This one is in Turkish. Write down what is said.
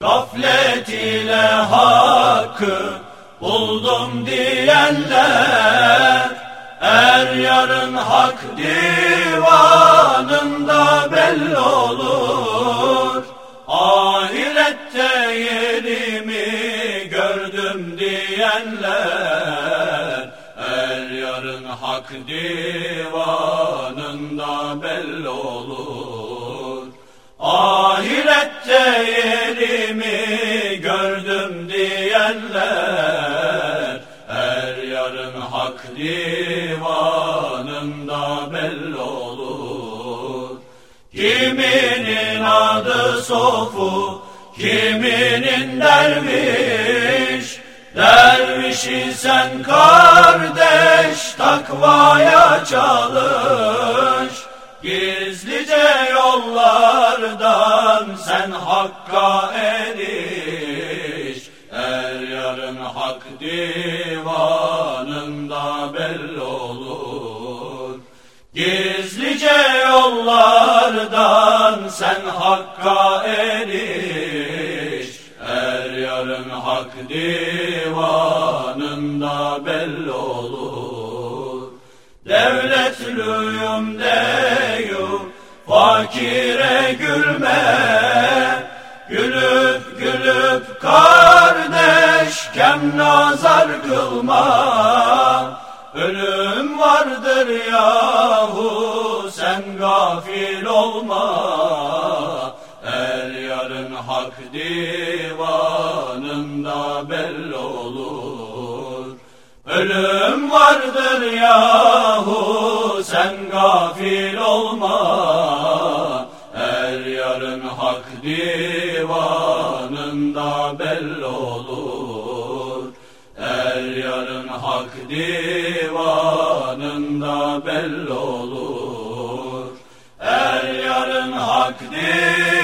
Gaflet ile hakkı buldum diyenler Er yarın hak divanında belli olur. Ahirette yerimi gördüm diyenler Er yarın hak divanında belli olur diyenler Er yarın hak divanında belli olur. Kiminin adı sofu, kiminin derviş Dervişi sen kardeş takvaya çalış. Gizlice yollardan sen hakka eriş Er hak divanında belli olur. Gizlice yollardan sen hakka eriş. Er yarın hak divanında belli olur. Devletlüyüm deyum fakire gülme. Gülüp kılma Ölüm vardır yahu sen gafil olma. Er yarın hak divanında belli olur. Ölüm vardır yahu sen gafil olma. Er yarın hak divanında belli olur divanında belli olur Er yarın hak divanında